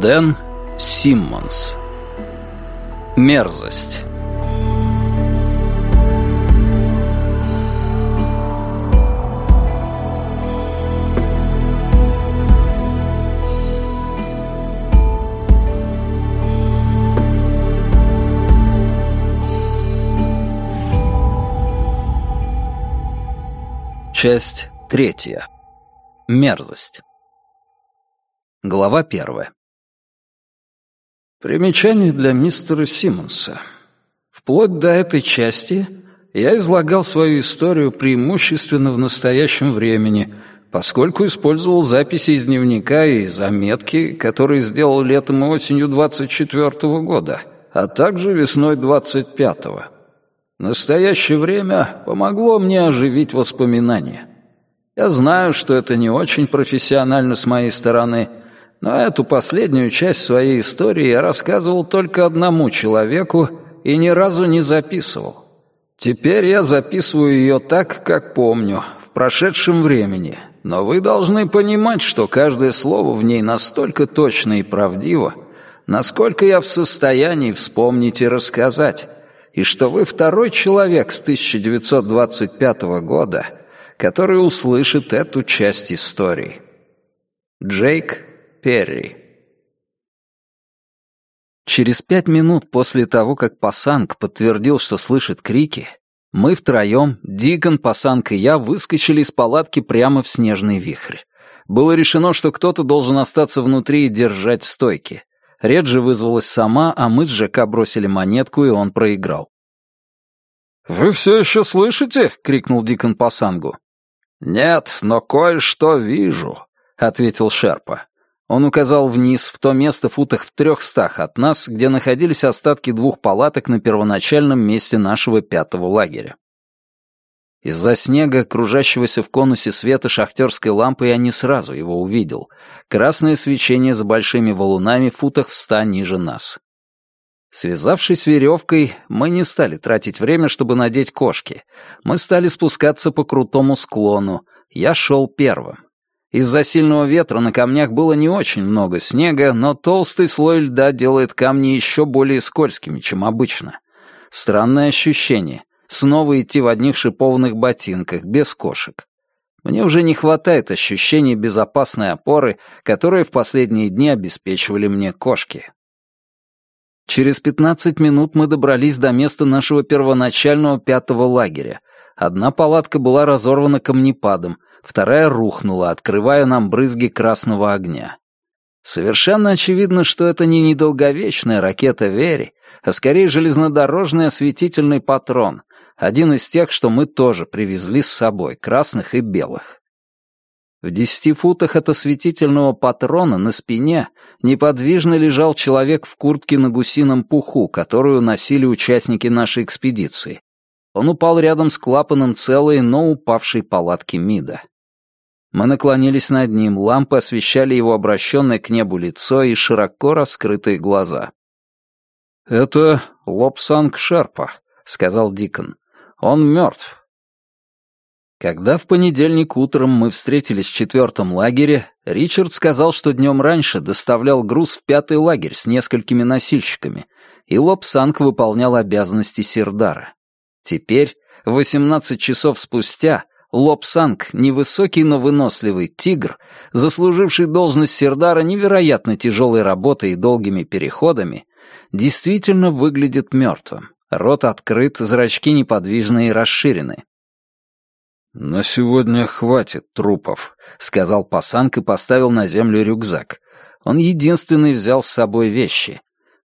Дэн Симмонс. Мерзость. Часть третья. Мерзость. Глава первая. Примечание для мистера Симмонса. Вплоть до этой части я излагал свою историю преимущественно в настоящем времени, поскольку использовал записи из дневника и заметки, которые сделал летом и осенью 24 -го года, а также весной 25-го. Настоящее время помогло мне оживить воспоминания. Я знаю, что это не очень профессионально с моей стороны — но эту последнюю часть своей истории я рассказывал только одному человеку и ни разу не записывал. Теперь я записываю ее так, как помню, в прошедшем времени. Но вы должны понимать, что каждое слово в ней настолько точно и правдиво, насколько я в состоянии вспомнить и рассказать, и что вы второй человек с 1925 года, который услышит эту часть истории. Джейк Перри. Через пять минут после того, как Пасанг подтвердил, что слышит крики, мы втроем, Дикон, Пасанг и я, выскочили из палатки прямо в снежный вихрь. Было решено, что кто-то должен остаться внутри и держать стойки. Реджи вызвалась сама, а мы с Джека бросили монетку, и он проиграл. «Вы все еще слышите?» — крикнул Дикон Пасангу. «Нет, но кое-что вижу», — ответил Шерпа. Он указал вниз, в то место футах в трехстах от нас, где находились остатки двух палаток на первоначальном месте нашего пятого лагеря. Из-за снега, кружащегося в конусе света шахтерской лампы, я не сразу его увидел. Красное свечение за большими валунами футах в ста ниже нас. Связавшись веревкой, мы не стали тратить время, чтобы надеть кошки. Мы стали спускаться по крутому склону. Я шел первым. Из-за сильного ветра на камнях было не очень много снега, но толстый слой льда делает камни еще более скользкими, чем обычно. Странное ощущение. Снова идти в одних шипованных ботинках, без кошек. Мне уже не хватает ощущения безопасной опоры, которые в последние дни обеспечивали мне кошки. Через 15 минут мы добрались до места нашего первоначального пятого лагеря. Одна палатка была разорвана камнепадом, вторая рухнула, открывая нам брызги красного огня. Совершенно очевидно, что это не недолговечная ракета Вери, а скорее железнодорожный осветительный патрон, один из тех, что мы тоже привезли с собой, красных и белых. В десяти футах от осветительного патрона на спине неподвижно лежал человек в куртке на гусином пуху, которую носили участники нашей экспедиции. Он упал рядом с клапаном целой, но упавшей палатки МИДа. Мы наклонились над ним, лампы освещали его обращенное к небу лицо и широко раскрытые глаза. «Это Лобсанг Шерпа», — сказал Дикон. «Он мертв». Когда в понедельник утром мы встретились в четвертом лагере, Ричард сказал, что днем раньше доставлял груз в пятый лагерь с несколькими носильщиками, и Лобсанг выполнял обязанности Сирдара. Теперь, 18 часов спустя, Лобсанг, невысокий, но выносливый тигр, заслуживший должность Сердара невероятно тяжелой работой и долгими переходами, действительно выглядит мертвым. Рот открыт, зрачки неподвижные и расширены. «На сегодня хватит трупов», — сказал Пасанг и поставил на землю рюкзак. Он единственный взял с собой вещи.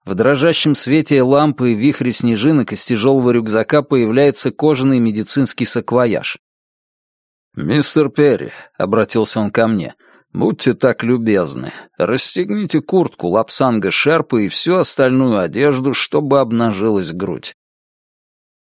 В дрожащем свете лампы и вихре снежинок из тяжелого рюкзака появляется кожаный медицинский саквояж. «Мистер Перри», — обратился он ко мне, — «будьте так любезны, расстегните куртку лапсанга шерпа и всю остальную одежду, чтобы обнажилась грудь».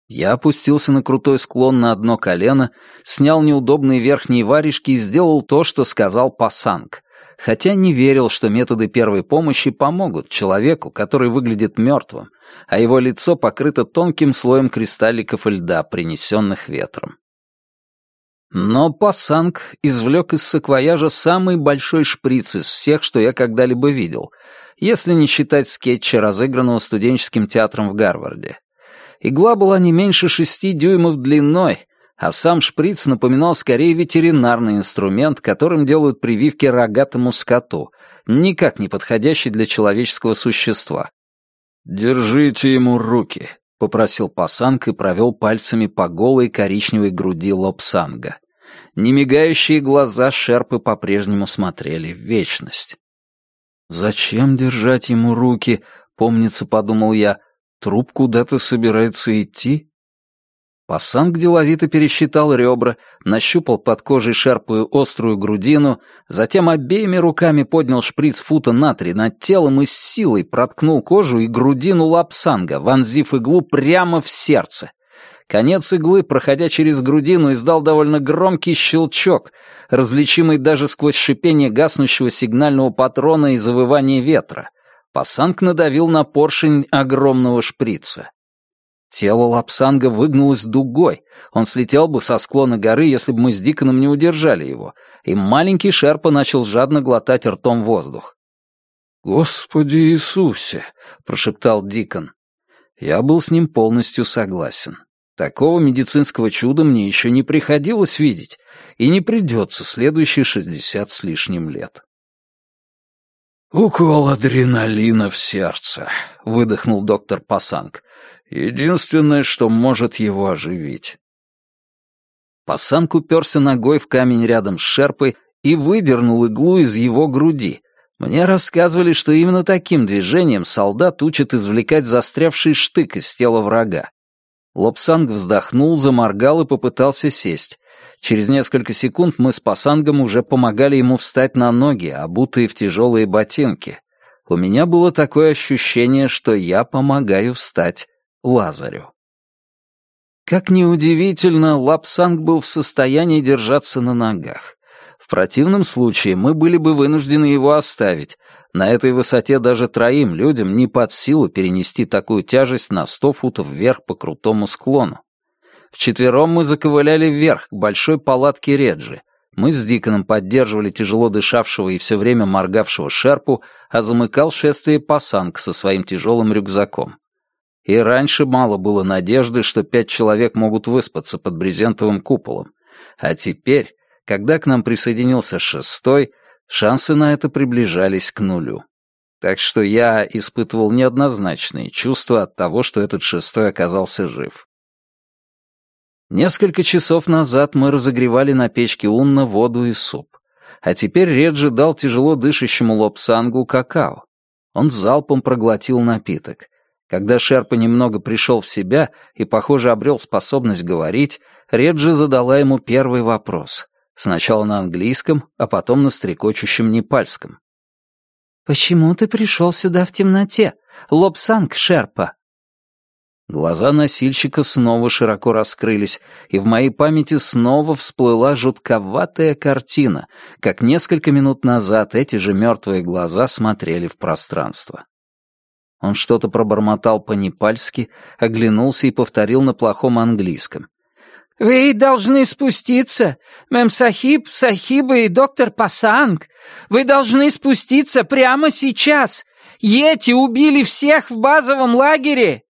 Я опустился на крутой склон на одно колено, снял неудобные верхние варежки и сделал то, что сказал Пасанг, хотя не верил, что методы первой помощи помогут человеку, который выглядит мертвым, а его лицо покрыто тонким слоем кристалликов льда, принесенных ветром. Но Пасанг извлек из саквояжа самый большой шприц из всех, что я когда-либо видел, если не считать скетча, разыгранного студенческим театром в Гарварде. Игла была не меньше шести дюймов длиной, а сам шприц напоминал скорее ветеринарный инструмент, которым делают прививки рогатому скоту, никак не подходящий для человеческого существа. «Держите ему руки», — попросил Пасанг и провел пальцами по голой коричневой груди Лобсанга. Немигающие глаза Шерпы по-прежнему смотрели в вечность. «Зачем держать ему руки?» — помнится, подумал я. «Труп куда-то собирается идти?» Пассанг деловито пересчитал ребра, нащупал под кожей шерпую острую грудину, затем обеими руками поднял шприц фута на три над телом и с силой проткнул кожу и грудину лапсанга, вонзив иглу прямо в сердце. Конец иглы, проходя через грудину, издал довольно громкий щелчок, различимый даже сквозь шипение гаснущего сигнального патрона и завывание ветра. Пассанг надавил на поршень огромного шприца. Тело Лапсанга выгнулось дугой. Он слетел бы со склона горы, если бы мы с Диконом не удержали его. И маленький Шерпа начал жадно глотать ртом воздух. «Господи Иисусе!» — прошептал Дикон. Я был с ним полностью согласен. Такого медицинского чуда мне еще не приходилось видеть, и не придется следующие шестьдесят с лишним лет. «Укол адреналина в сердце», — выдохнул доктор Пасанг. «Единственное, что может его оживить». Пасанг уперся ногой в камень рядом с шерпой и выдернул иглу из его груди. Мне рассказывали, что именно таким движением солдат учат извлекать застрявший штык из тела врага. Лобсанг вздохнул, заморгал и попытался сесть. Через несколько секунд мы с Пасангом уже помогали ему встать на ноги, обутые в тяжелые ботинки. У меня было такое ощущение, что я помогаю встать Лазарю. Как ни удивительно, Лапсанг был в состоянии держаться на ногах. В противном случае мы были бы вынуждены его оставить. На этой высоте даже троим людям не под силу перенести такую тяжесть на сто футов вверх по крутому склону. Вчетвером мы заковыляли вверх к большой палатке Реджи. Мы с Диконом поддерживали тяжело дышавшего и все время моргавшего шерпу, а замыкал шествие пасанг со своим тяжелым рюкзаком. И раньше мало было надежды, что пять человек могут выспаться под брезентовым куполом. А теперь, когда к нам присоединился шестой, шансы на это приближались к нулю. Так что я испытывал неоднозначные чувства от того, что этот шестой оказался жив. Несколько часов назад мы разогревали на печке Унна воду и суп. А теперь Реджи дал тяжело дышащему лобсангу какао. Он залпом проглотил напиток. Когда Шерпа немного пришел в себя и, похоже, обрел способность говорить, Реджи задала ему первый вопрос. Сначала на английском, а потом на стрекочущем непальском. «Почему ты пришел сюда в темноте, Лобсанг Шерпа?» Глаза носильщика снова широко раскрылись, и в моей памяти снова всплыла жутковатая картина, как несколько минут назад эти же мертвые глаза смотрели в пространство. Он что-то пробормотал по-непальски, оглянулся и повторил на плохом английском. «Вы должны спуститься, мэм Сахиб, Сахиба и доктор Пасанг. Вы должны спуститься прямо сейчас. Йети убили всех в базовом лагере!»